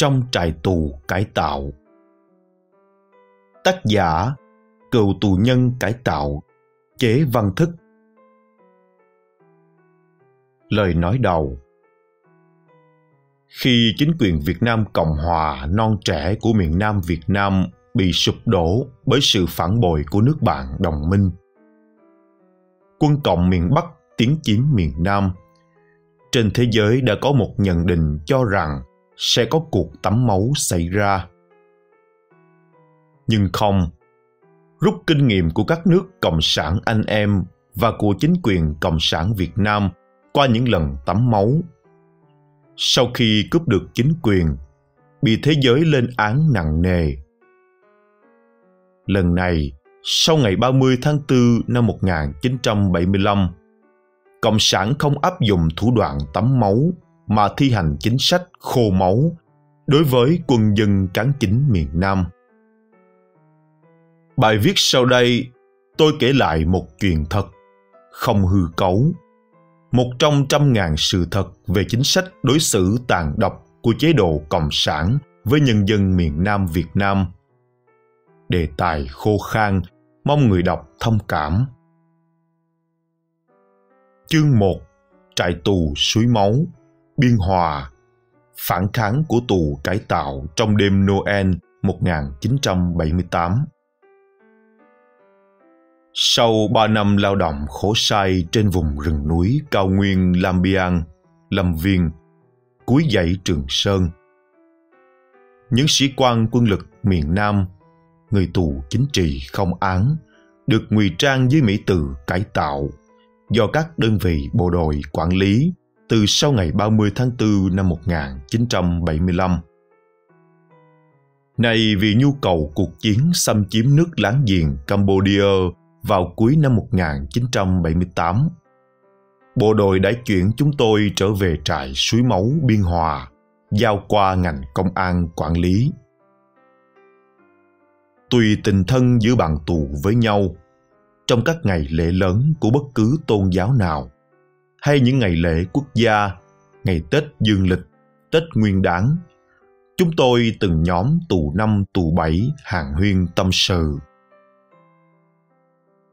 trong trại tù cải tạo tác giả, cựu tù nhân cải tạo, chế văn thức lời nói đầu khi chính quyền Việt Nam Cộng Hòa non trẻ của miền Nam Việt Nam bị sụp đổ bởi sự phản bội của nước bạn đồng minh. Quân Cộng miền Bắc tiến chiếm miền Nam. Trên thế giới đã có một nhận định cho rằng sẽ có cuộc tắm máu xảy ra. Nhưng không, rút kinh nghiệm của các nước cộng sản anh em và của chính quyền cộng sản Việt Nam qua những lần tắm máu. Sau khi cướp được chính quyền, bị thế giới lên án nặng nề. Lần này, sau ngày 30 tháng 4 năm 1975, Cộng sản không áp dụng thủ đoạn tắm máu mà thi hành chính sách khô máu đối với quân dân cán chính miền Nam. Bài viết sau đây tôi kể lại một chuyện thật, không hư cấu. Một trong trăm ngàn sự thật về chính sách đối xử tàn độc của chế độ Cộng sản với nhân dân miền Nam Việt Nam. Đề tài khô khan, mong người đọc thông cảm. Chương 1 Trại tù suối máu Biên Hòa Phản kháng của tù cải tạo trong đêm Noel 1978 Sau ba năm lao động khổ sai trên vùng rừng núi cao nguyên Lam Biang, Lâm Viên, cuối dãy Trường Sơn, những sĩ quan quân lực miền Nam, người tù chính trị không án, được ngụy trang dưới mỹ từ cải tạo do các đơn vị bộ đội quản lý từ sau ngày 30 tháng 4 năm 1975. Này vì nhu cầu cuộc chiến xâm chiếm nước láng giềng Cambodia vào cuối năm 1978, bộ đội đã chuyển chúng tôi trở về trại suối máu Biên Hòa, giao qua ngành công an quản lý. Tùy tình thân giữa bạn tù với nhau, trong các ngày lễ lớn của bất cứ tôn giáo nào hay những ngày lễ quốc gia, ngày Tết Dương lịch, Tết Nguyên đán, chúng tôi từng nhóm tù năm tù bảy hàng huyên tâm sự.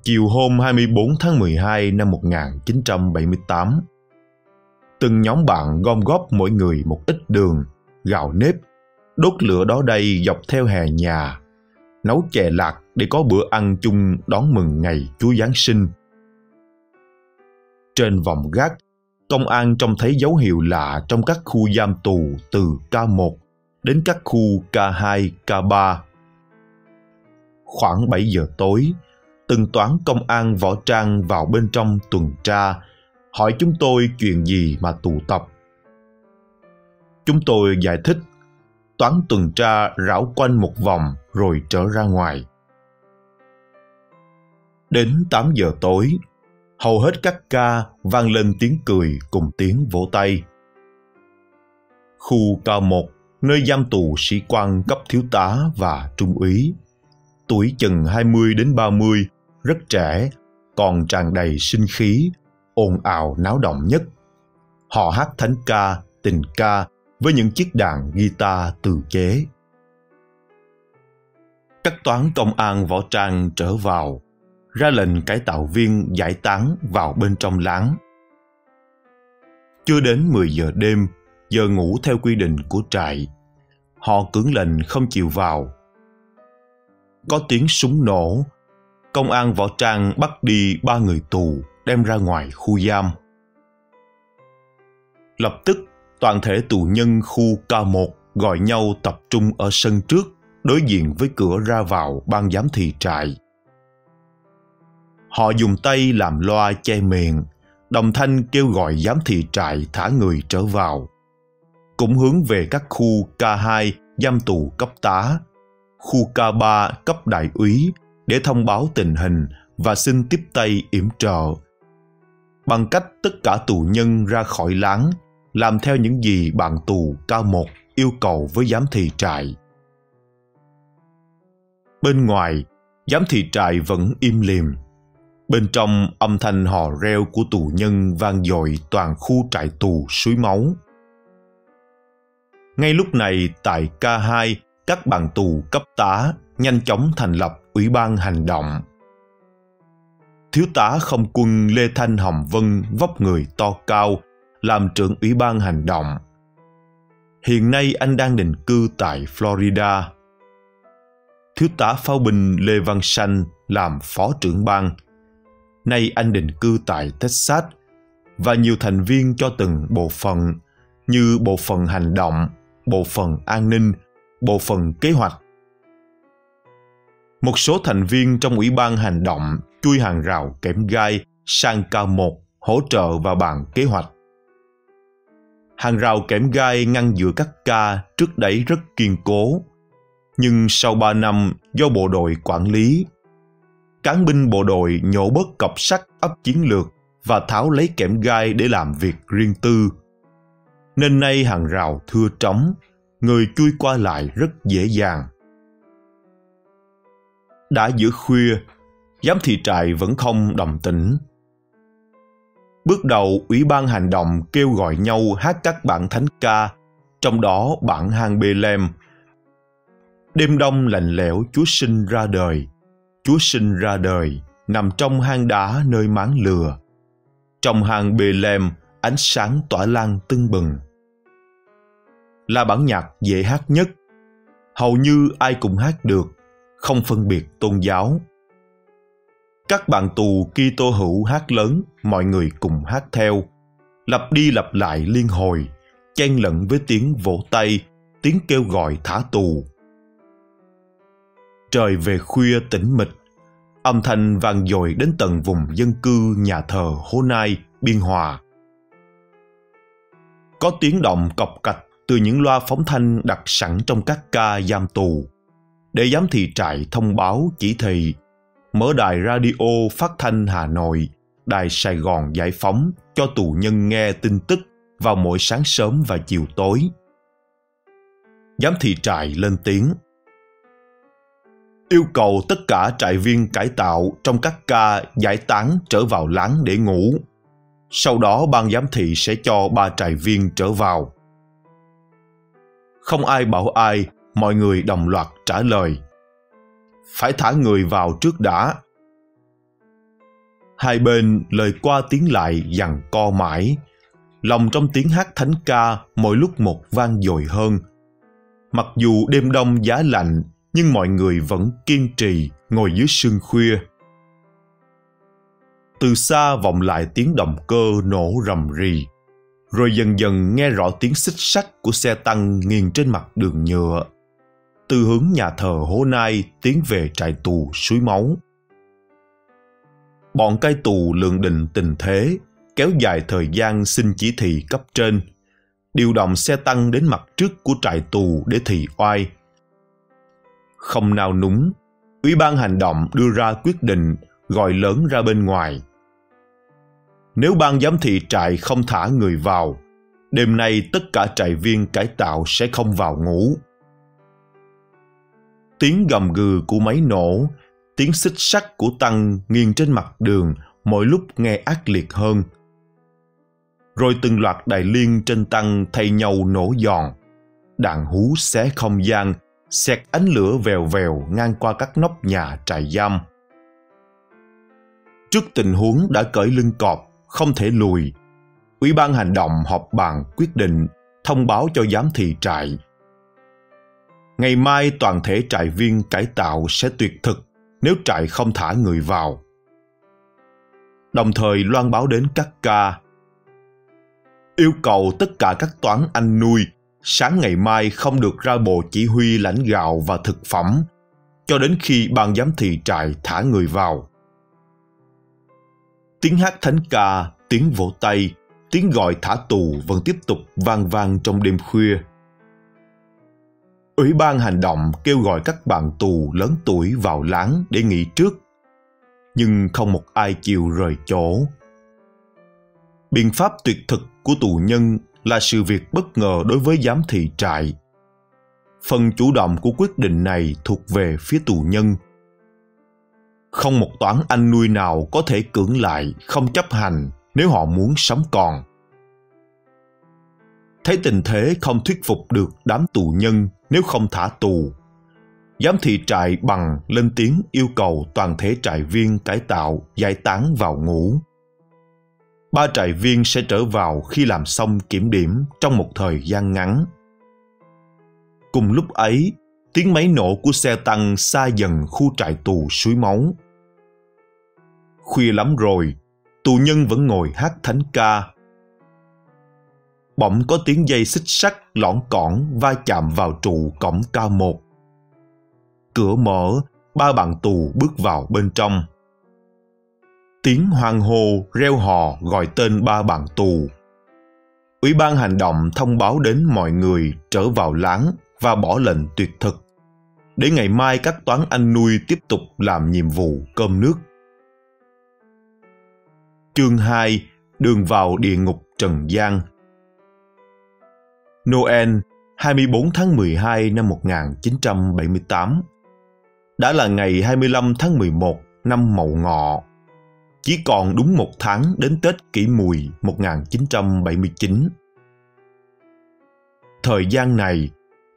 Chiều hôm 24 tháng 12 năm 1978, từng nhóm bạn gom góp mỗi người một ít đường, gạo nếp, đốt lửa đó đây dọc theo hè nhà, nấu chè lạc để có bữa ăn chung đón mừng ngày Chúa Giáng sinh. Trên vòng gác, công an trông thấy dấu hiệu lạ trong các khu giam tù từ K1 đến các khu K2, K3. Khoảng 7 giờ tối, từng toán công an võ trang vào bên trong tuần tra, hỏi chúng tôi chuyện gì mà tụ tập. Chúng tôi giải thích, toán tuần tra rảo quanh một vòng rồi trở ra ngoài. Đến 8 giờ tối, hầu hết các ca vang lên tiếng cười cùng tiếng vỗ tay. Khu ca 1, nơi giam tù sĩ quan cấp thiếu tá và trung úy. Tuổi chừng 20 đến 30, rất trẻ, còn tràn đầy sinh khí, ồn ào náo động nhất. Họ hát thánh ca, tình ca với những chiếc đàn guitar tự chế. Các toán công an võ trang trở vào, ra lệnh cải tạo viên giải tán vào bên trong láng. Chưa đến 10 giờ đêm, giờ ngủ theo quy định của trại. Họ cưỡng lệnh không chịu vào. Có tiếng súng nổ, công an võ trang bắt đi ba người tù đem ra ngoài khu giam. Lập tức, toàn thể tù nhân khu K1 gọi nhau tập trung ở sân trước đối diện với cửa ra vào ban giám thị trại. Họ dùng tay làm loa che miệng, đồng thanh kêu gọi giám thị trại thả người trở vào. Cũng hướng về các khu K2 giam tù cấp tá, khu K3 cấp đại úy để thông báo tình hình và xin tiếp tay yểm trợ. Bằng cách tất cả tù nhân ra khỏi láng, làm theo những gì bạn tù K1 yêu cầu với giám thị trại. Bên ngoài, giám thị trại vẫn im lìm, Bên trong âm thanh hò reo của tù nhân vang dội toàn khu trại tù suối máu. Ngay lúc này tại K2, các bạn tù cấp tá nhanh chóng thành lập Ủy ban hành động. Thiếu tá không quân Lê Thanh Hồng Vân vóc người to cao, làm trưởng Ủy ban hành động. Hiện nay anh đang định cư tại Florida. Thiếu tá pháo binh Lê Văn Sanh làm phó trưởng ban. Nay anh định cư tại Texas và nhiều thành viên cho từng bộ phận như bộ phận hành động, bộ phận an ninh, bộ phận kế hoạch. Một số thành viên trong ủy ban hành động chui hàng rào kẽm gai sang cao một hỗ trợ vào bàn kế hoạch. Hàng rào kẽm gai ngăn giữa các ca trước đấy rất kiên cố. Nhưng sau ba năm do bộ đội quản lý, cán binh bộ đội nhổ bớt cọc sắt ấp chiến lược và tháo lấy kẽm gai để làm việc riêng tư. Nên nay hàng rào thưa trống, người chui qua lại rất dễ dàng. Đã giữa khuya, giám thị trại vẫn không đồng tĩnh. Bước đầu, Ủy ban hành động kêu gọi nhau hát các bản thánh ca, trong đó bản hang bê lem. Đêm đông lạnh lẽo Chúa sinh ra đời, Chúa sinh ra đời, nằm trong hang đá nơi máng lừa. Trong hang bê lem, ánh sáng tỏa lan tưng bừng. Là bản nhạc dễ hát nhất, hầu như ai cũng hát được, không phân biệt tôn giáo. Các bạn tù Kitô hữu hát lớn, mọi người cùng hát theo, lặp đi lặp lại liên hồi, chen lẫn với tiếng vỗ tay, tiếng kêu gọi thả tù. Trời về khuya tĩnh mịch, âm thanh vang dội đến tận vùng dân cư nhà thờ Hố Nai, Biên Hòa. Có tiếng động cọc cạch từ những loa phóng thanh đặt sẵn trong các ca giam tù để giám thị trại thông báo chỉ thị mở đài radio phát thanh Hà Nội, đài Sài Gòn giải phóng cho tù nhân nghe tin tức vào mỗi sáng sớm và chiều tối. Giám thị trại lên tiếng. Yêu cầu tất cả trại viên cải tạo trong các ca giải tán trở vào láng để ngủ. Sau đó ban giám thị sẽ cho ba trại viên trở vào. Không ai bảo ai, mọi người đồng loạt trả lời phải thả người vào trước đã. Hai bên lời qua tiếng lại dằn co mãi, lòng trong tiếng hát thánh ca mỗi lúc một vang dội hơn. Mặc dù đêm đông giá lạnh, nhưng mọi người vẫn kiên trì ngồi dưới sương khuya. Từ xa vọng lại tiếng động cơ nổ rầm rì, rồi dần dần nghe rõ tiếng xích sắt của xe tăng nghiền trên mặt đường nhựa từ hướng nhà thờ Hố Nai tiến về trại tù suối máu. Bọn cai tù lượng định tình thế, kéo dài thời gian xin chỉ thị cấp trên, điều động xe tăng đến mặt trước của trại tù để thị oai. Không nào núng, Ủy ban hành động đưa ra quyết định gọi lớn ra bên ngoài. Nếu ban giám thị trại không thả người vào, đêm nay tất cả trại viên cải tạo sẽ không vào ngủ tiếng gầm gừ của máy nổ, tiếng xích sắt của tăng nghiêng trên mặt đường mỗi lúc nghe ác liệt hơn. Rồi từng loạt đại liên trên tăng thay nhau nổ giòn. Đạn hú xé không gian, xẹt ánh lửa vèo vèo ngang qua các nóc nhà trại giam. Trước tình huống đã cởi lưng cọp, không thể lùi, Ủy ban hành động họp bàn quyết định thông báo cho giám thị trại Ngày mai toàn thể trại viên cải tạo sẽ tuyệt thực nếu trại không thả người vào. Đồng thời loan báo đến các ca. Yêu cầu tất cả các toán anh nuôi sáng ngày mai không được ra bộ chỉ huy lãnh gạo và thực phẩm cho đến khi ban giám thị trại thả người vào. Tiếng hát thánh ca, tiếng vỗ tay, tiếng gọi thả tù vẫn tiếp tục vang vang trong đêm khuya. Ủy ban hành động kêu gọi các bạn tù lớn tuổi vào láng để nghỉ trước, nhưng không một ai chịu rời chỗ. Biện pháp tuyệt thực của tù nhân là sự việc bất ngờ đối với giám thị trại. Phần chủ động của quyết định này thuộc về phía tù nhân. Không một toán anh nuôi nào có thể cưỡng lại, không chấp hành, nếu họ muốn sống còn. thấy tình thế không thuyết phục được đám tù nhân, nếu không thả tù. Giám thị trại bằng lên tiếng yêu cầu toàn thể trại viên cải tạo, giải tán vào ngủ. Ba trại viên sẽ trở vào khi làm xong kiểm điểm trong một thời gian ngắn. Cùng lúc ấy, tiếng máy nổ của xe tăng xa dần khu trại tù suối máu. Khuya lắm rồi, tù nhân vẫn ngồi hát thánh ca bỗng có tiếng dây xích sắt lõn cỏn va chạm vào trụ cổng cao một. Cửa mở, ba bạn tù bước vào bên trong. Tiếng hoang hô, reo hò gọi tên ba bạn tù. Ủy ban hành động thông báo đến mọi người trở vào láng và bỏ lệnh tuyệt thực để ngày mai các toán anh nuôi tiếp tục làm nhiệm vụ cơm nước. Chương 2 Đường vào địa ngục Trần gian Noel 24 tháng 12 năm 1978 đã là ngày 25 tháng 11 năm Mậu Ngọ. Chỉ còn đúng một tháng đến Tết Kỷ Mùi 1979. Thời gian này,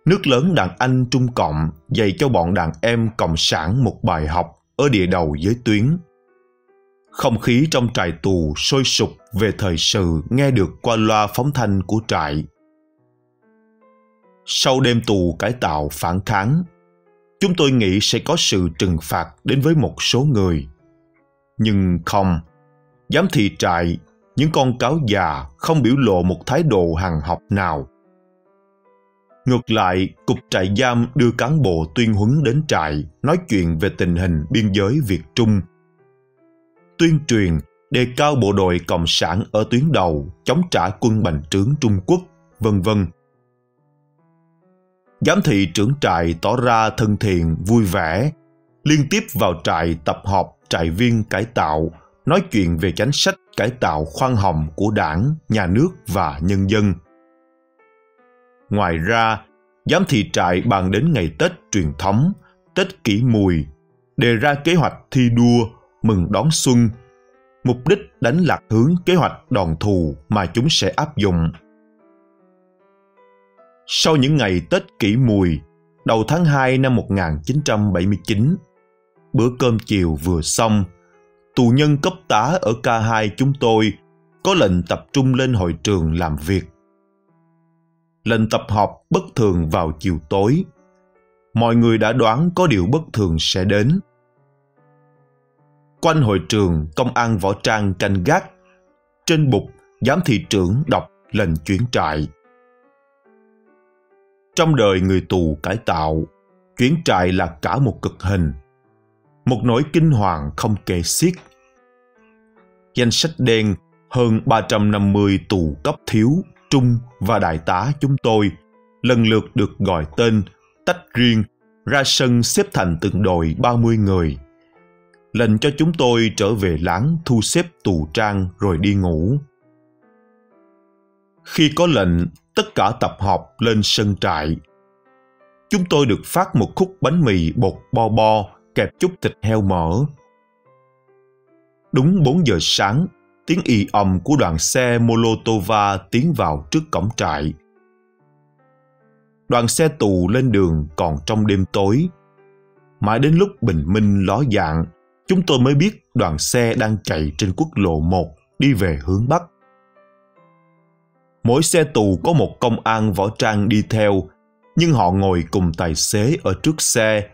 nước lớn đàn Anh Trung Cộng dạy cho bọn đàn em Cộng sản một bài học ở địa đầu giới tuyến. Không khí trong trại tù sôi sục về thời sự nghe được qua loa phóng thanh của trại sau đêm tù cải tạo phản kháng chúng tôi nghĩ sẽ có sự trừng phạt đến với một số người nhưng không. Giám thị trại, những con cáo già không biểu lộ một thái độ hằng học nào. Ngược lại, cục trại giam đưa cán bộ tuyên huấn đến trại, nói chuyện về tình hình biên giới việt trung. Tuyên truyền, đề cao bộ đội cộng sản ở tuyến đầu, chống trả quân bành trướng trung quốc, vân vân. Giám thị trưởng trại tỏ ra thân thiện, vui vẻ. Liên tiếp vào trại tập họp trại viên cải tạo nói chuyện về chính sách cải tạo khoan hồng của đảng nhà nước và nhân dân. Ngoài ra giám thị trại bàn đến ngày tết truyền thống tết kỷ mùi đề ra kế hoạch thi đua mừng đón xuân. Mục đích đánh lạc hướng kế hoạch đòn thù mà chúng sẽ áp dụng. Sau những ngày Tết kỷ mùi, đầu tháng 2 năm 1979, bữa cơm chiều vừa xong, tù nhân cấp tá ở K2 chúng tôi có lệnh tập trung lên hội trường làm việc. Lệnh tập họp bất thường vào chiều tối. Mọi người đã đoán có điều bất thường sẽ đến. Quanh hội trường, công an võ trang canh gác. Trên bục, giám thị trưởng đọc lệnh chuyển trại trong đời người tù cải tạo chuyển trại là cả một cực hình một nỗi kinh hoàng không kể xiết danh sách đen hơn 350 tù cấp thiếu, trung và đại tá chúng tôi lần lượt được gọi tên, tách riêng, ra sân xếp thành từng đội 30 người. Lệnh cho chúng tôi trở về láng thu xếp tù trang rồi đi ngủ. Khi có lệnh, tất cả tập họp lên sân trại. Chúng tôi được phát một khúc bánh mì bột bo bo kẹp chút thịt heo mỡ. Đúng 4 giờ sáng, tiếng y ầm của đoàn xe Molotova tiến vào trước cổng trại. Đoàn xe tù lên đường còn trong đêm tối. Mãi đến lúc bình minh ló dạng, chúng tôi mới biết đoàn xe đang chạy trên quốc lộ 1 đi về hướng Bắc mỗi xe tù có một công an võ trang đi theo nhưng họ ngồi cùng tài xế ở trước xe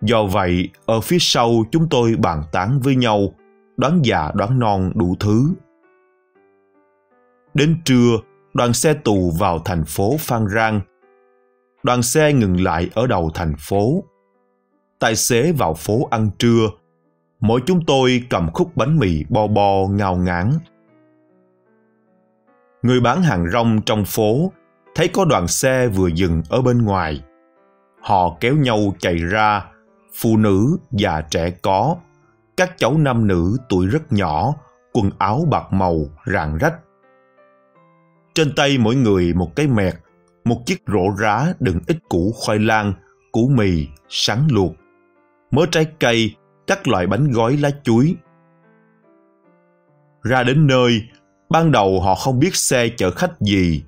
do vậy, ở phía sau chúng tôi bàn tán với nhau, đoán già đoán non đủ thứ. Đến trưa, đoàn xe tù vào thành phố phan rang. Đoàn xe ngừng lại ở đầu thành phố. Tài xế vào phố ăn trưa. Mỗi chúng tôi cầm khúc bánh mì bo bo ngao ngán. Người bán hàng rong trong phố thấy có đoàn xe vừa dừng ở bên ngoài. Họ kéo nhau chạy ra phụ nữ già trẻ có. Các cháu nam nữ tuổi rất nhỏ, quần áo bạc màu, rạng rách. Trên tay mỗi người một cái mẹt, một chiếc rổ rá đựng ít củ khoai lang, củ mì, sắn luộc, mớ trái cây, các loại bánh gói lá chuối. Ra đến nơi, ban đầu họ không biết xe chở khách gì.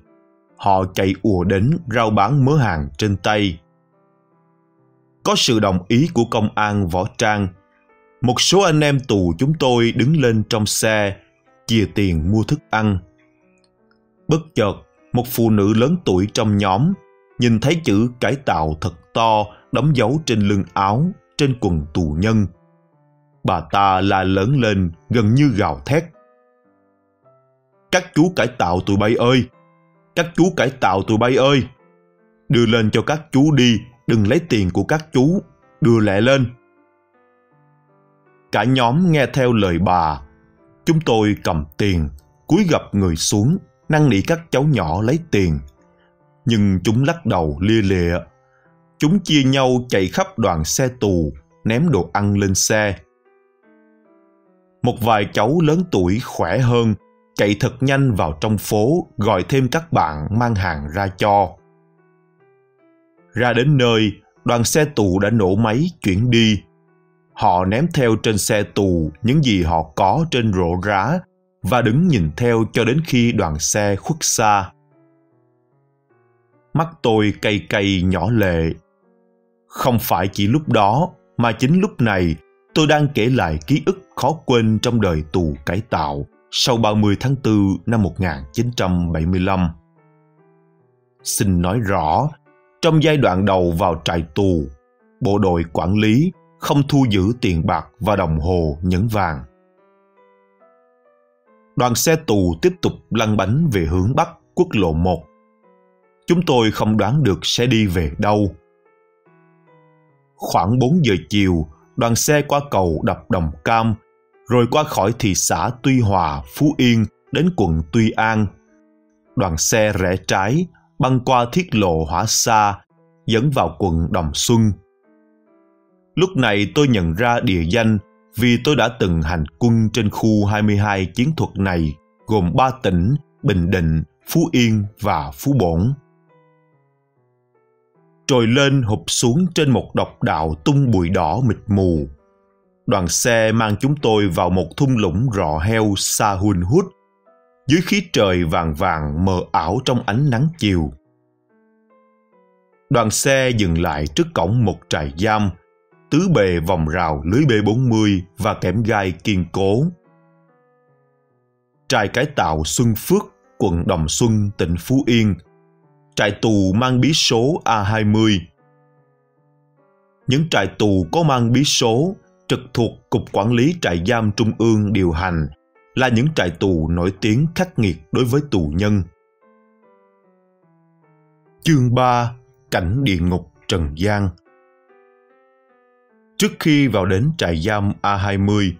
Họ chạy ùa đến rao bán mớ hàng trên tay. Có sự đồng ý của công an võ trang, một số anh em tù chúng tôi đứng lên trong xe, chia tiền mua thức ăn. Bất chợt, một phụ nữ lớn tuổi trong nhóm nhìn thấy chữ cải tạo thật to đóng dấu trên lưng áo, trên quần tù nhân. Bà ta la lớn lên gần như gào thét. Các chú cải tạo tụi bay ơi! Các chú cải tạo tụi bay ơi! Đưa lên cho các chú đi, đừng lấy tiền của các chú, đưa lẹ lên. Cả nhóm nghe theo lời bà. Chúng tôi cầm tiền, cúi gập người xuống, năn nỉ các cháu nhỏ lấy tiền. Nhưng chúng lắc đầu lia lịa. Chúng chia nhau chạy khắp đoàn xe tù, ném đồ ăn lên xe. Một vài cháu lớn tuổi khỏe hơn chạy thật nhanh vào trong phố gọi thêm các bạn mang hàng ra cho. Ra đến nơi, đoàn xe tù đã nổ máy chuyển đi. Họ ném theo trên xe tù những gì họ có trên rổ rá và đứng nhìn theo cho đến khi đoàn xe khuất xa. Mắt tôi cay cay nhỏ lệ. Không phải chỉ lúc đó, mà chính lúc này tôi đang kể lại ký ức khó quên trong đời tù cải tạo sau 30 tháng 4 năm 1975. Xin nói rõ, trong giai đoạn đầu vào trại tù, bộ đội quản lý không thu giữ tiền bạc và đồng hồ nhẫn vàng. Đoàn xe tù tiếp tục lăn bánh về hướng Bắc quốc lộ 1. Chúng tôi không đoán được sẽ đi về đâu. Khoảng 4 giờ chiều, đoàn xe qua cầu đập Đồng Cam, rồi qua khỏi thị xã Tuy Hòa, Phú Yên đến quận Tuy An. Đoàn xe rẽ trái, băng qua thiết lộ Hỏa xa dẫn vào quận Đồng Xuân. Lúc này tôi nhận ra địa danh vì tôi đã từng hành quân trên khu 22 chiến thuật này gồm 3 tỉnh Bình Định, Phú Yên và Phú Bổn. Trồi lên hụp xuống trên một độc đạo tung bụi đỏ mịt mù. Đoàn xe mang chúng tôi vào một thung lũng rọ heo xa hun hút, dưới khí trời vàng vàng mờ ảo trong ánh nắng chiều. Đoàn xe dừng lại trước cổng một trại giam tứ bề vòng rào lưới B40 và kẽm gai kiên cố. Trại cải tạo Xuân Phước, quận Đồng Xuân, tỉnh Phú Yên. Trại tù mang bí số A20. Những trại tù có mang bí số trực thuộc Cục Quản lý Trại giam Trung ương điều hành là những trại tù nổi tiếng khắc nghiệt đối với tù nhân. Chương 3 Cảnh địa ngục Trần gian Trước khi vào đến trại giam A20,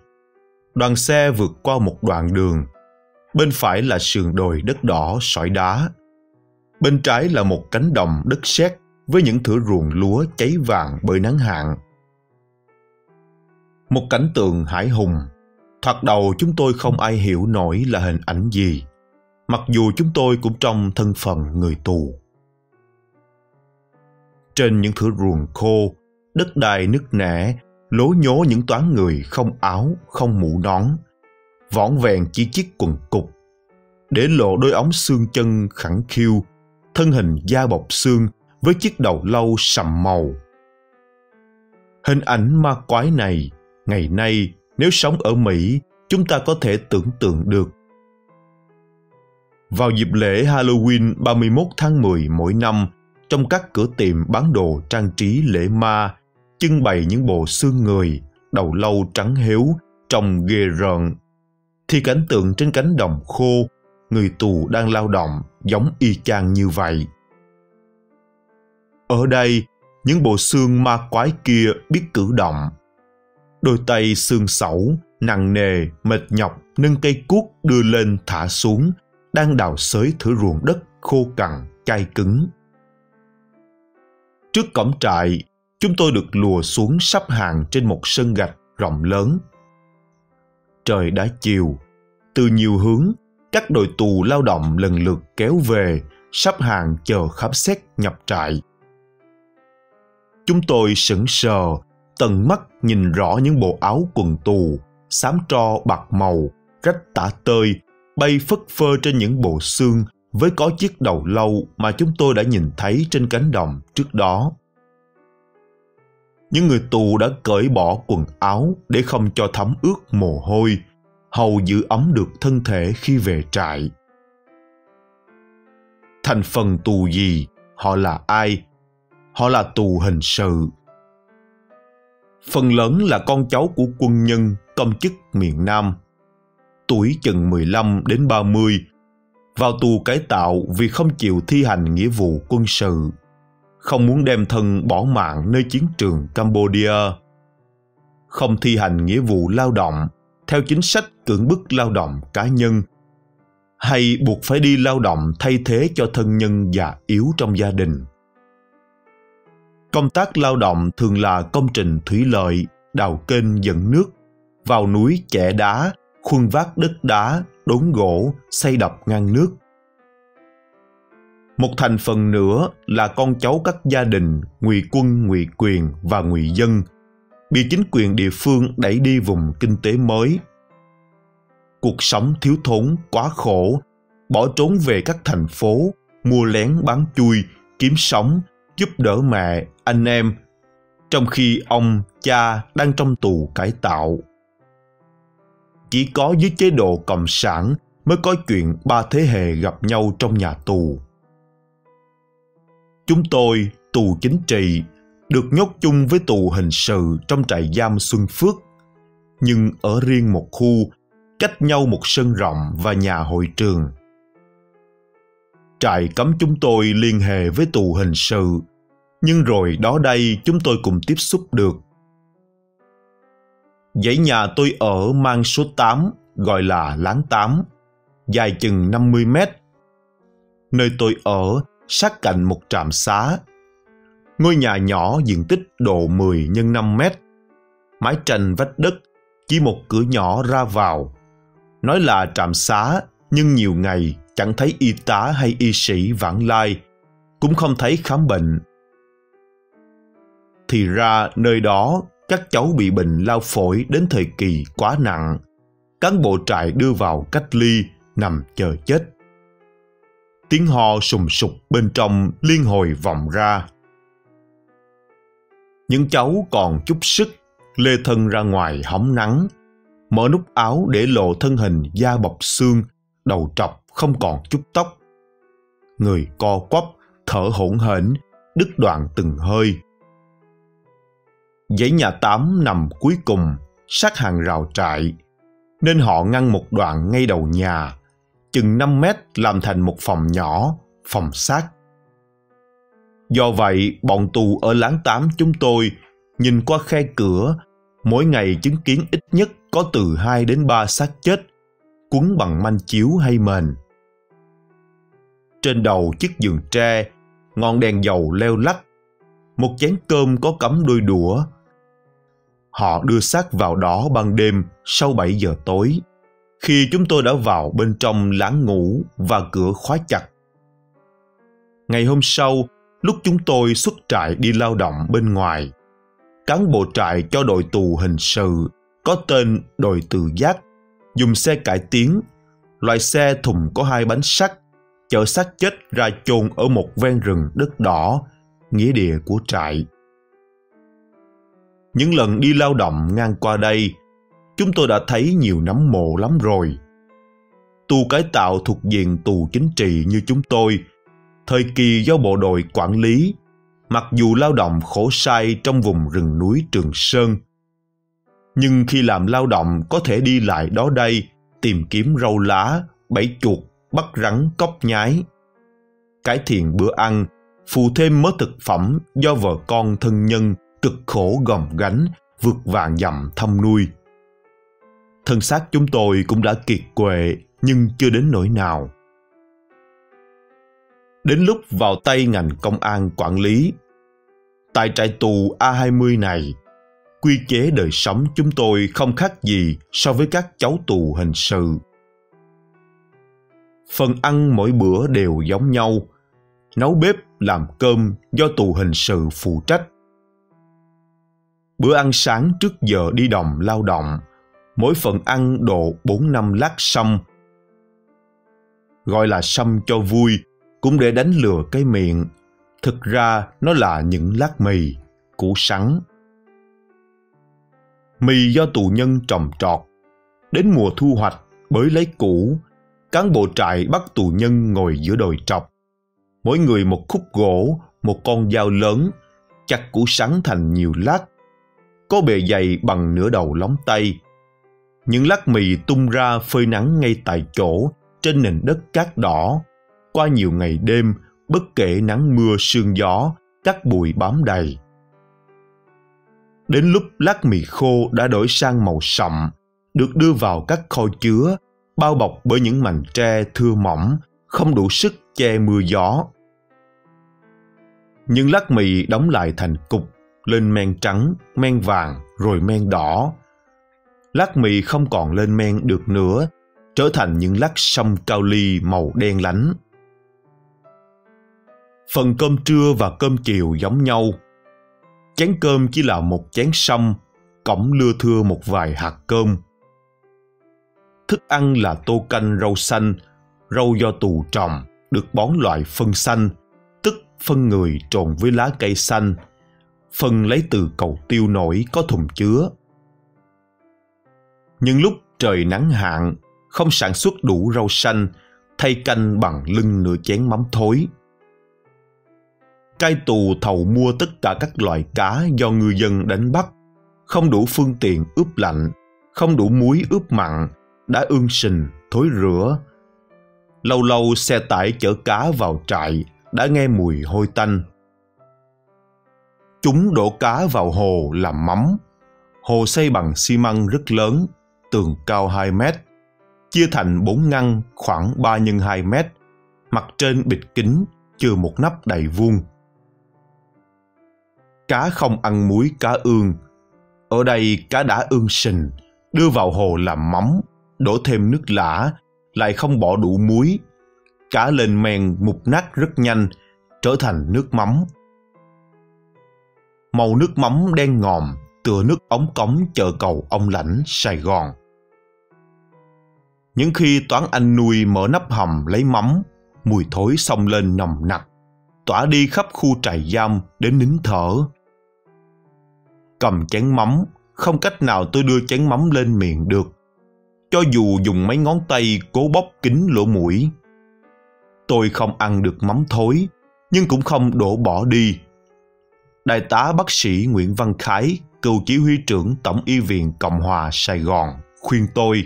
đoàn xe vượt qua một đoạn đường. Bên phải là sườn đồi đất đỏ sỏi đá. Bên trái là một cánh đồng đất sét với những thửa ruộng lúa cháy vàng bởi nắng hạn. Một cảnh tượng hải hùng. Thoạt đầu chúng tôi không ai hiểu nổi là hình ảnh gì, mặc dù chúng tôi cũng trong thân phận người tù. Trên những thửa ruộng khô, đất đai nứt nẻ, lố nhố những toán người không áo, không mũ nón, võng vẹn chỉ chiếc quần cục, để lộ đôi ống xương chân khẳng khiu, thân hình da bọc xương với chiếc đầu lâu sầm màu. Hình ảnh ma quái này, ngày nay nếu sống ở Mỹ, chúng ta có thể tưởng tượng được. Vào dịp lễ Halloween 31 tháng 10 mỗi năm, trong các cửa tiệm bán đồ trang trí lễ ma trưng bày những bộ xương người, đầu lâu trắng héo, trông ghê rợn. Thì cảnh tượng trên cánh đồng khô, người tù đang lao động giống y chang như vậy. Ở đây, những bộ xương ma quái kia biết cử động. Đôi tay xương sẩu, nặng nề, mệt nhọc nâng cây cuốc đưa lên thả xuống, đang đào xới thử ruộng đất khô cằn, cay cứng. Trước cổng trại, chúng tôi được lùa xuống sắp hàng trên một sân gạch rộng lớn. Trời đã chiều, từ nhiều hướng, các đội tù lao động lần lượt kéo về, sắp hàng chờ khám xét nhập trại. Chúng tôi sững sờ, tận mắt nhìn rõ những bộ áo quần tù, xám tro bạc màu, rách tả tơi, bay phất phơ trên những bộ xương với có chiếc đầu lâu mà chúng tôi đã nhìn thấy trên cánh đồng trước đó. Những người tù đã cởi bỏ quần áo để không cho thấm ướt mồ hôi, hầu giữ ấm được thân thể khi về trại. Thành phần tù gì, họ là ai? Họ là tù hình sự. Phần lớn là con cháu của quân nhân, công chức miền Nam. Tuổi chừng 15 đến 30 vào tù cải tạo vì không chịu thi hành nghĩa vụ quân sự, không muốn đem thân bỏ mạng nơi chiến trường Cambodia, không thi hành nghĩa vụ lao động theo chính sách cưỡng bức lao động cá nhân hay buộc phải đi lao động thay thế cho thân nhân già yếu trong gia đình. Công tác lao động thường là công trình thủy lợi, đào kênh dẫn nước, vào núi chẻ đá, khuân vác đất đá, đốn gỗ, xây đập ngăn nước. Một thành phần nữa là con cháu các gia đình ngụy quân, ngụy quyền và ngụy dân bị chính quyền địa phương đẩy đi vùng kinh tế mới. Cuộc sống thiếu thốn quá khổ, bỏ trốn về các thành phố, mua lén bán chui, kiếm sống, giúp đỡ mẹ, anh em, trong khi ông, cha đang trong tù cải tạo chỉ có dưới chế độ cộng sản mới có chuyện ba thế hệ gặp nhau trong nhà tù. Chúng tôi, tù chính trị, được nhốt chung với tù hình sự trong trại giam xuân phước. Nhưng ở riêng một khu, cách nhau một sân rộng và nhà hội trường. Trại cấm chúng tôi liên hệ với tù hình sự. Nhưng rồi đó đây, chúng tôi cùng tiếp xúc được. Dãy nhà tôi ở mang số 8, gọi là láng 8, dài chừng 50 mét. Nơi tôi ở sát cạnh một trạm xá. Ngôi nhà nhỏ diện tích độ 10 x 5 mét. Mái tranh vách đất, chỉ một cửa nhỏ ra vào. Nói là trạm xá, nhưng nhiều ngày chẳng thấy y tá hay y sĩ vãng lai, cũng không thấy khám bệnh. Thì ra nơi đó các cháu bị bệnh lao phổi đến thời kỳ quá nặng. Cán bộ trại đưa vào cách ly, nằm chờ chết. Tiếng ho sùng sục bên trong liên hồi vọng ra. Những cháu còn chút sức, lê thân ra ngoài hóng nắng, mở nút áo để lộ thân hình da bọc xương, đầu trọc không còn chút tóc. Người co quắp, thở hổn hển, đứt đoạn từng hơi Dãy nhà tám nằm cuối cùng, sát hàng rào trại, nên họ ngăn một đoạn ngay đầu nhà, chừng 5 mét làm thành một phòng nhỏ, phòng xác. Do vậy, bọn tù ở láng tám chúng tôi nhìn qua khe cửa, mỗi ngày chứng kiến ít nhất có từ 2 đến 3 xác chết, quấn bằng manh chiếu hay mền. Trên đầu chiếc giường tre, ngọn đèn dầu leo lắc, một chén cơm có cắm đôi đũa, Họ đưa xác vào đó ban đêm sau 7 giờ tối, khi chúng tôi đã vào bên trong láng ngủ và cửa khóa chặt. Ngày hôm sau, lúc chúng tôi xuất trại đi lao động bên ngoài, cán bộ trại cho đội tù hình sự có tên đội tự giác dùng xe cải tiến, loại xe thùng có hai bánh sắt, chở xác chết ra chôn ở một ven rừng đất đỏ, nghĩa địa của trại. Những lần đi lao động ngang qua đây, chúng tôi đã thấy nhiều nấm mồ lắm rồi. Tù cải tạo thuộc diện tù chính trị như chúng tôi, thời kỳ do bộ đội quản lý, mặc dù lao động khổ sai trong vùng rừng núi Trường Sơn. Nhưng khi làm lao động có thể đi lại đó đây, tìm kiếm rau lá, bẫy chuột, bắt rắn cóc nhái. Cải thiện bữa ăn, phụ thêm mớ thực phẩm do vợ con thân nhân cực khổ gồng gánh, vượt vạn dặm thăm nuôi. Thân xác chúng tôi cũng đã kiệt quệ nhưng chưa đến nỗi nào. Đến lúc vào tay ngành công an quản lý, tại trại tù A20 này, quy chế đời sống chúng tôi không khác gì so với các cháu tù hình sự. Phần ăn mỗi bữa đều giống nhau, nấu bếp làm cơm do tù hình sự phụ trách Bữa ăn sáng trước giờ đi đồng lao động, mỗi phần ăn độ 4 năm lát xong. gọi là sâm cho vui, cũng để đánh lừa cái miệng. Thực ra nó là những lát mì, củ sắn. Mì do tù nhân trồng trọt. Đến mùa thu hoạch, bới lấy củ, cán bộ trại bắt tù nhân ngồi giữa đồi trọc. Mỗi người một khúc gỗ, một con dao lớn, chặt củ sắn thành nhiều lát. Có bề dày bằng nửa đầu lóng tay. Những lát mì tung ra phơi nắng ngay tại chỗ, trên nền đất cát đỏ. Qua nhiều ngày đêm, bất kể nắng mưa sương gió, các bụi bám đầy. Đến lúc lát mì khô đã đổi sang màu sậm, được đưa vào các kho chứa, bao bọc bởi những mảnh tre thưa mỏng, không đủ sức che mưa gió. Những lát mì đóng lại thành cục, lên men trắng, men vàng, rồi men đỏ. Lát mì không còn lên men được nữa, trở thành những lát sâm cao ly màu đen lánh. Phần cơm trưa và cơm chiều giống nhau. Chén cơm chỉ là một chén sâm, cổng lưa thưa một vài hạt cơm. Thức ăn là tô canh rau xanh, rau do tù trồng, được bón loại phân xanh, tức phân người trộn với lá cây xanh, phân lấy từ cầu tiêu nổi có thùng chứa. Nhưng lúc trời nắng hạn, không sản xuất đủ rau xanh, thay canh bằng lưng nửa chén mắm thối. Cai tù thầu mua tất cả các loại cá do ngư dân đánh bắt, không đủ phương tiện ướp lạnh, không đủ muối ướp mặn, đã ương sình, thối rửa. Lâu lâu xe tải chở cá vào trại, đã nghe mùi hôi tanh. Chúng đổ cá vào hồ làm mắm. Hồ xây bằng xi măng rất lớn, tường cao 2 mét, chia thành bốn ngăn khoảng 3 x 2 mét, mặt trên bịt kính, chừa một nắp đầy vuông. Cá không ăn muối cá ương. Ở đây cá đã ương sình, đưa vào hồ làm mắm, đổ thêm nước lã, lại không bỏ đủ muối. Cá lên men mục nát rất nhanh, trở thành nước mắm. Màu nước mắm đen ngòm, tựa nước ống cống chợ cầu ông lãnh Sài Gòn. Những khi toán anh nuôi mở nắp hầm lấy mắm, mùi thối xông lên nồng nặc, tỏa đi khắp khu trại giam đến nín thở. Cầm chén mắm, không cách nào tôi đưa chén mắm lên miệng được. Cho dù dùng mấy ngón tay cố bóp kín lỗ mũi. Tôi không ăn được mắm thối, nhưng cũng không đổ bỏ đi. Đại tá bác sĩ Nguyễn Văn Khái, cựu chỉ huy trưởng Tổng y viện Cộng hòa Sài Gòn, khuyên tôi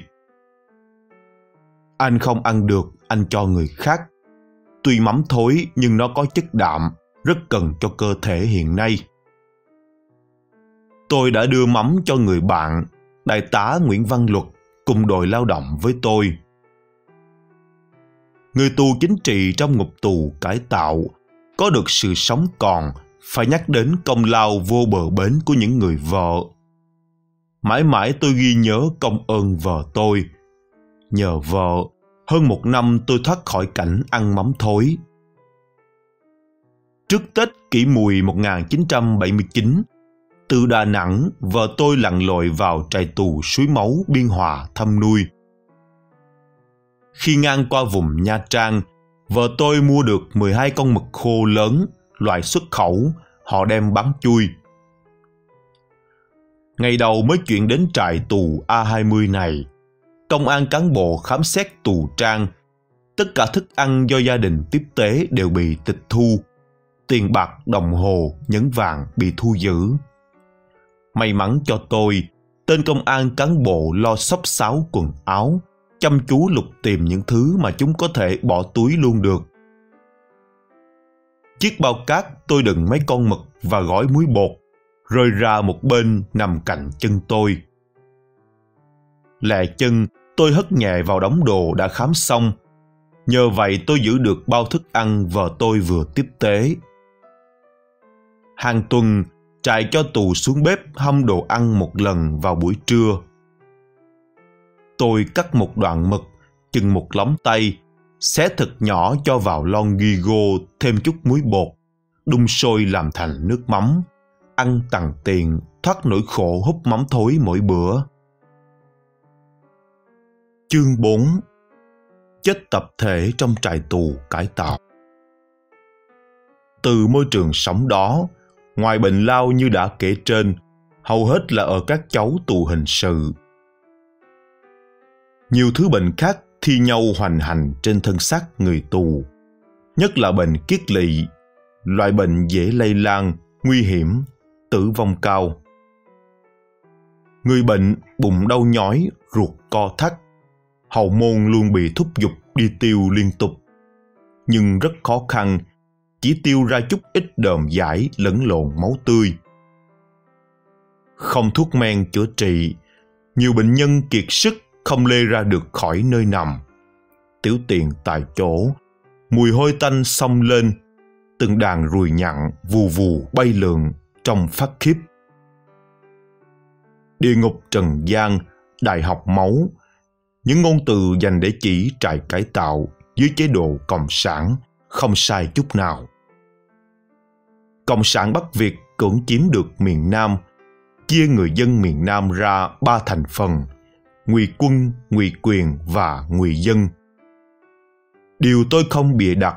anh không ăn được, anh cho người khác. Tuy mắm thối nhưng nó có chất đạm, rất cần cho cơ thể hiện nay. Tôi đã đưa mắm cho người bạn, đại tá Nguyễn Văn Luật, cùng đội lao động với tôi. Người tù chính trị trong ngục tù cải tạo, có được sự sống còn, phải nhắc đến công lao vô bờ bến của những người vợ. Mãi mãi tôi ghi nhớ công ơn vợ tôi. Nhờ vợ, hơn một năm tôi thoát khỏi cảnh ăn mắm thối. Trước Tết kỷ mùi 1979, từ Đà Nẵng, vợ tôi lặn lội vào trại tù suối máu Biên Hòa thăm nuôi. Khi ngang qua vùng Nha Trang, vợ tôi mua được 12 con mực khô lớn, loại xuất khẩu, họ đem bán chui. Ngày đầu mới chuyển đến trại tù A20 này, công an cán bộ khám xét tù trang. Tất cả thức ăn do gia đình tiếp tế đều bị tịch thu. Tiền bạc, đồng hồ, nhẫn vàng bị thu giữ. May mắn cho tôi, tên công an cán bộ lo sóc sáo quần áo, chăm chú lục tìm những thứ mà chúng có thể bỏ túi luôn được. Chiếc bao cát tôi đựng mấy con mực và gói muối bột, rơi ra một bên nằm cạnh chân tôi. Lẹ chân tôi hất nhẹ vào đống đồ đã khám xong. Nhờ vậy tôi giữ được bao thức ăn vợ tôi vừa tiếp tế. Hàng tuần, trại cho tù xuống bếp hâm đồ ăn một lần vào buổi trưa. Tôi cắt một đoạn mực, chừng một lóng tay, xé thật nhỏ cho vào lon ghi gô thêm chút muối bột, đun sôi làm thành nước mắm, ăn tặng tiền, thoát nỗi khổ hút mắm thối mỗi bữa. Chương 4 chết tập thể trong trại tù cải tạo. Từ môi trường sống đó, ngoài bệnh lao như đã kể trên, hầu hết là ở các cháu tù hình sự. Nhiều thứ bệnh khác thi nhau hoành hành trên thân xác người tù, nhất là bệnh kiết lỵ, loại bệnh dễ lây lan, nguy hiểm, tử vong cao. Người bệnh bụng đau nhói, ruột co thắt, hậu môn luôn bị thúc giục đi tiêu liên tục. Nhưng rất khó khăn, chỉ tiêu ra chút ít đờm giải lẫn lộn máu tươi. Không thuốc men chữa trị, nhiều bệnh nhân kiệt sức không lê ra được khỏi nơi nằm. Tiểu tiền tại chỗ, mùi hôi tanh xông lên, từng đàn ruồi nhặn vù vù bay lượn trong phát khiếp. Địa ngục trần gian, đại học máu, những ngôn từ dành để chỉ trại cải tạo dưới chế độ cộng sản không sai chút nào. Cộng sản Bắc Việt cưỡng chiếm được miền Nam, chia người dân miền Nam ra ba thành phần, ngụy quân, ngụy quyền và ngụy dân. Điều tôi không bịa đặt,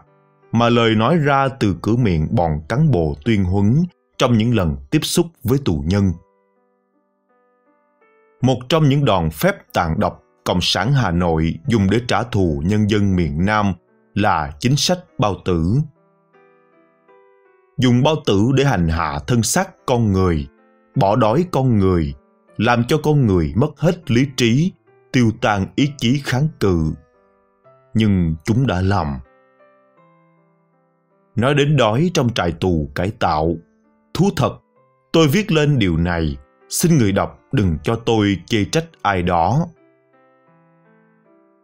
mà lời nói ra từ cửa miệng bọn cán bộ tuyên huấn trong những lần tiếp xúc với tù nhân. Một trong những đòn phép tàn độc Cộng sản Hà Nội dùng để trả thù nhân dân miền Nam là chính sách bao tử. Dùng bao tử để hành hạ thân xác con người, bỏ đói con người, làm cho con người mất hết lý trí, tiêu tan ý chí kháng cự. Nhưng chúng đã làm. Nói đến đói trong trại tù cải tạo, thú thật, tôi viết lên điều này, xin người đọc đừng cho tôi chê trách ai đó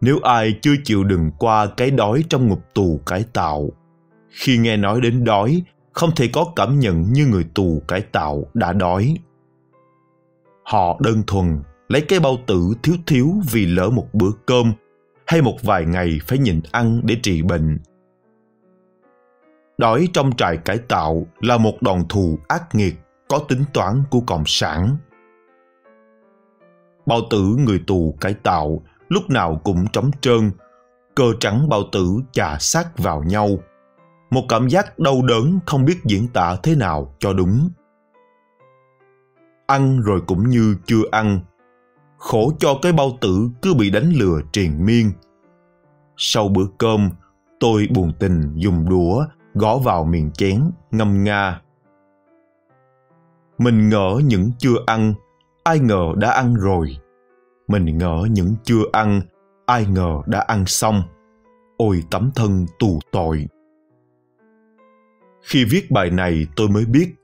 nếu ai chưa chịu đựng qua cái đói trong ngục tù cải tạo khi nghe nói đến đói không thể có cảm nhận như người tù cải tạo đã đói họ đơn thuần lấy cái bao tử thiếu thiếu vì lỡ một bữa cơm hay một vài ngày phải nhịn ăn để trị bệnh đói trong trại cải tạo là một đòn thù ác nghiệt có tính toán của cộng sản bao tử người tù cải tạo lúc nào cũng trống trơn, cơ trắng bao tử chà sát vào nhau. Một cảm giác đau đớn không biết diễn tả thế nào cho đúng. Ăn rồi cũng như chưa ăn, khổ cho cái bao tử cứ bị đánh lừa triền miên. Sau bữa cơm, tôi buồn tình dùng đũa gõ vào miệng chén ngâm nga. Mình ngỡ những chưa ăn, ai ngờ đã ăn rồi mình ngỡ những chưa ăn ai ngờ đã ăn xong ôi tấm thân tù tội khi viết bài này tôi mới biết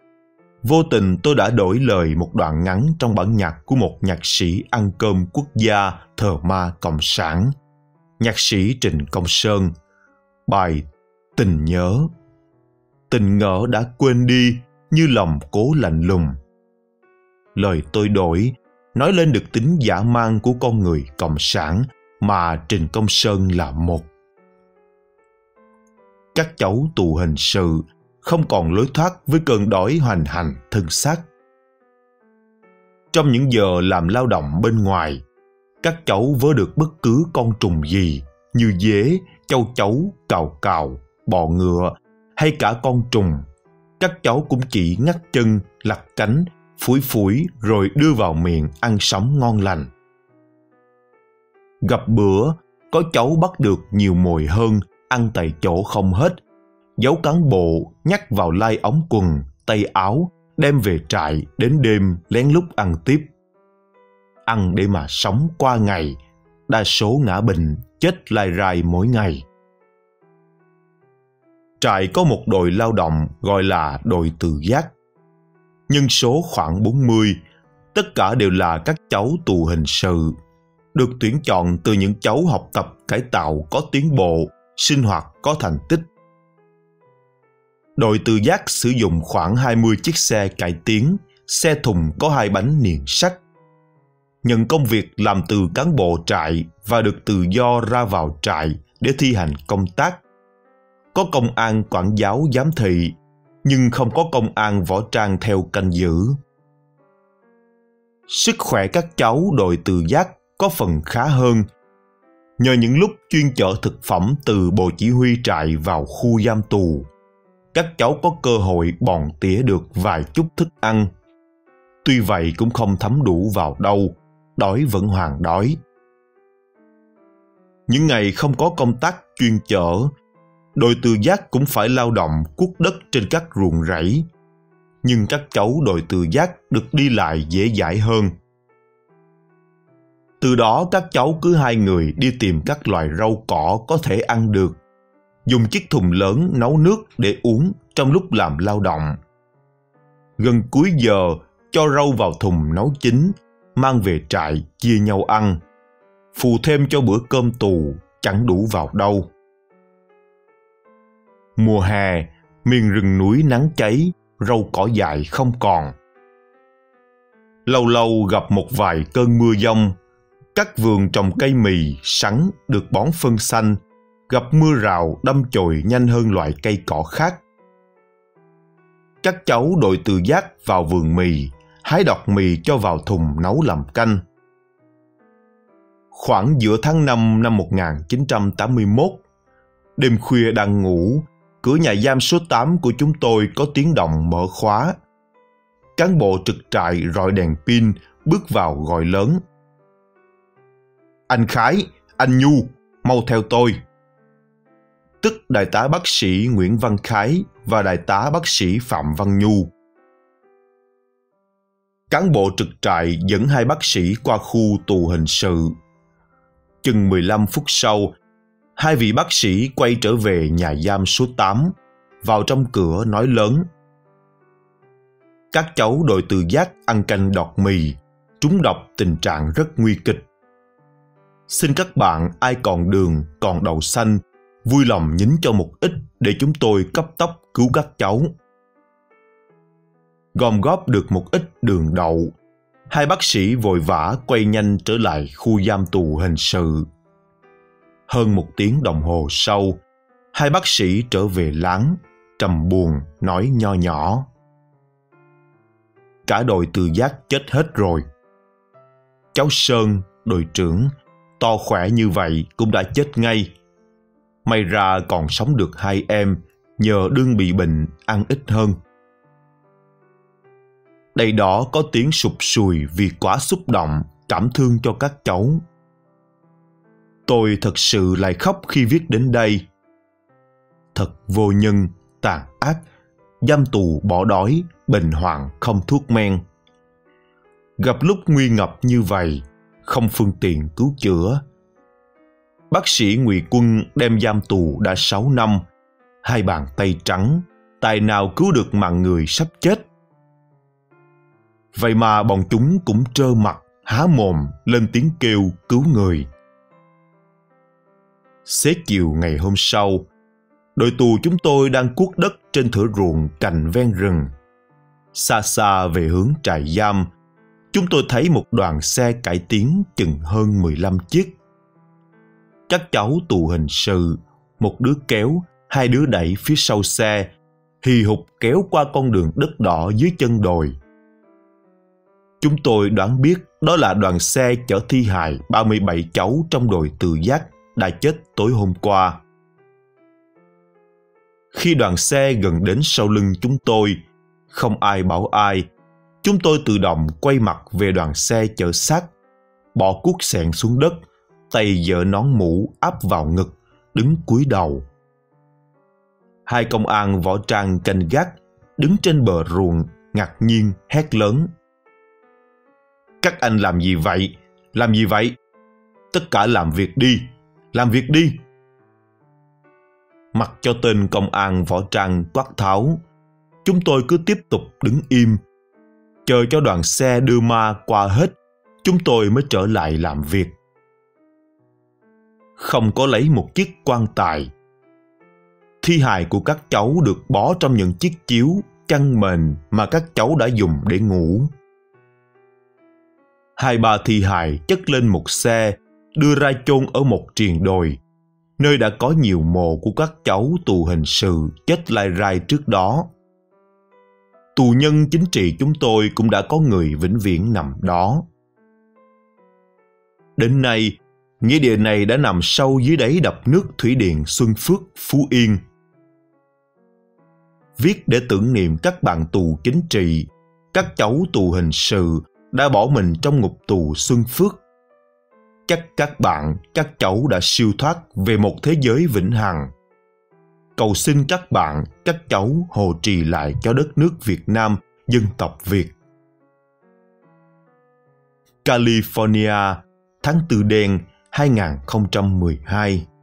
vô tình tôi đã đổi lời một đoạn ngắn trong bản nhạc của một nhạc sĩ ăn cơm quốc gia thờ ma cộng sản, nhạc sĩ trịnh công sơn. Bài tình nhớ. Tình ngỡ đã quên đi như lòng cố lạnh lùng. Lời tôi đổi nói lên được tính giả mang của con người cộng sản mà Trình Công Sơn là một. Các cháu tù hình sự không còn lối thoát với cơn đói hoành hành thân xác. Trong những giờ làm lao động bên ngoài, các cháu vớ được bất cứ con trùng gì như dế, châu chấu, cào cào, bò ngựa hay cả con trùng. Các cháu cũng chỉ ngắt chân, lặt cánh phủi phủi rồi đưa vào miệng ăn sống ngon lành. Gặp bữa, có cháu bắt được nhiều mồi hơn, ăn tại chỗ không hết giấu cán bộ nhắc vào lai ống quần, tay áo, đem về trại đến đêm lén lút ăn tiếp. Ăn để mà sống qua ngày, đa số ngã bệnh, chết lai rai mỗi ngày. Trại có một đội lao động gọi là đội tự giác nhân số khoảng 40, tất cả đều là các cháu tù hình sự, được tuyển chọn từ những cháu học tập cải tạo có tiến bộ, sinh hoạt có thành tích. Đội tự giác sử dụng khoảng 20 chiếc xe cải tiến, xe thùng có hai bánh niền sắt. Nhận công việc làm từ cán bộ trại và được tự do ra vào trại để thi hành công tác. Có công an quản giáo giám thị nhưng không có công an võ trang theo canh giữ. Sức khỏe các cháu đội tự giác có phần khá hơn, nhờ những lúc chuyên chở thực phẩm từ bộ chỉ huy trại vào khu giam tù các cháu có cơ hội bòn tỉa được vài chút thức ăn. Tuy vậy cũng không thấm đủ vào đâu, đói vẫn hoàng đói. Những ngày không có công tác chuyên chở, đội từ giác cũng phải lao động cuốc đất trên các ruộng rẫy. Nhưng các cháu đội từ giác được đi lại dễ dãi hơn. Từ đó các cháu cứ hai người đi tìm các loài rau cỏ có thể ăn được dùng chiếc thùng lớn nấu nước để uống trong lúc làm lao động. Gần cuối giờ, cho rau vào thùng nấu chín, mang về trại chia nhau ăn. Phù thêm cho bữa cơm tù, chẳng đủ vào đâu. Mùa hè, miền rừng núi nắng cháy, rau cỏ dại không còn. Lâu lâu gặp một vài cơn mưa giông, các vườn trồng cây mì sắn được bón phân xanh gặp mưa rào đâm chồi nhanh hơn loại cây cỏ khác các cháu đội từ giác vào vườn mì hái đọt mì cho vào thùng nấu làm canh khoảng giữa tháng 5 năm 1981, đêm khuya đang ngủ, cửa nhà giam số 8 của chúng tôi có tiếng động mở khóa. Cán bộ trực trại rọi đèn pin bước vào gọi lớn. Anh Khái, anh Nhu, mau theo tôi. Tức đại tá bác sĩ Nguyễn Văn Khái và đại tá bác sĩ Phạm Văn Nhu. Cán bộ trực trại dẫn hai bác sĩ qua khu tù hình sự. Chừng 15 phút sau, hai vị bác sĩ quay trở về nhà giam số 8, vào trong cửa nói lớn. Các cháu đội từ giác ăn canh đọt mì, trúng độc tình trạng rất nguy kịch. Xin các bạn ai còn đường, còn đậu xanh, vui lòng nhín cho một ít để chúng tôi cấp tốc cứu các cháu. Gom góp được một ít đường đậu, hai bác sĩ vội vã quay nhanh trở lại khu giam tù hình sự. Hơn một tiếng đồng hồ sau, hai bác sĩ trở về láng, trầm buồn nói nho nhỏ. Cả đội từ giác chết hết rồi. Cháu Sơn, đội trưởng, to khỏe như vậy cũng đã chết ngay. May ra còn sống được hai em nhờ đương bị bệnh ăn ít hơn. Đây đó có tiếng sụp sùi vì quá xúc động, cảm thương cho các cháu. Tôi thật sự lại khóc khi viết đến đây. Thật vô nhân, tàn ác, giam tù bỏ đói, bệnh hoạn không thuốc men. Gặp lúc nguy ngập như vậy, không phương tiện cứu chữa. Bác sĩ Ngụy Quân đem giam tù đã 6 năm, hai bàn tay trắng, tài nào cứu được mạng người sắp chết. Vậy mà bọn chúng cũng trơ mặt, há mồm lên tiếng kêu cứu người. Xế chiều ngày hôm sau, đội tù chúng tôi đang cuốc đất trên thửa ruộng cạnh ven rừng. Xa xa về hướng trại giam, chúng tôi thấy một đoàn xe cải tiến chừng hơn 15 chiếc. Các cháu tù hình sự, một đứa kéo, hai đứa đẩy phía sau xe, hì hục kéo qua con đường đất đỏ dưới chân đồi. Chúng tôi đoán biết đó là đoàn xe chở thi hài 37 cháu trong đồi tự giác đã chết tối hôm qua. Khi đoàn xe gần đến sau lưng chúng tôi, không ai bảo ai, chúng tôi tự động quay mặt về đoàn xe chở xác, bỏ cuốc sẹn xuống đất, tay vợ nón mũ áp vào ngực, đứng cúi đầu. Hai công an võ trang canh gác, đứng trên bờ ruộng, ngạc nhiên hét lớn. Các anh làm gì vậy? Làm gì vậy? Tất cả làm việc đi, làm việc đi. Mặc cho tên công an võ trang quát tháo, chúng tôi cứ tiếp tục đứng im, chờ cho đoàn xe đưa ma qua hết, chúng tôi mới trở lại làm việc. Không có lấy một chiếc quan tài. Thi hài của các cháu được bó trong những chiếc chiếu, chăn mền mà các cháu đã dùng để ngủ. Hai ba thi hài chất lên một xe đưa ra chôn ở một triền đồi, nơi đã có nhiều mộ của các cháu tù hình sự chết lai rai trước đó. Tù nhân chính trị chúng tôi cũng đã có người vĩnh viễn nằm đó. Đến nay, Nghĩa địa này đã nằm sâu dưới đáy đập nước thủy điện Xuân Phước, Phú Yên. Viết để tưởng niệm các bạn tù chính trị, các cháu tù hình sự đã bỏ mình trong ngục tù Xuân Phước. Chắc các bạn, các cháu đã siêu thoát về một thế giới vĩnh hằng. Cầu xin các bạn, các cháu hồ trì lại cho đất nước Việt Nam, dân tộc Việt. California, tháng Tư đen 2012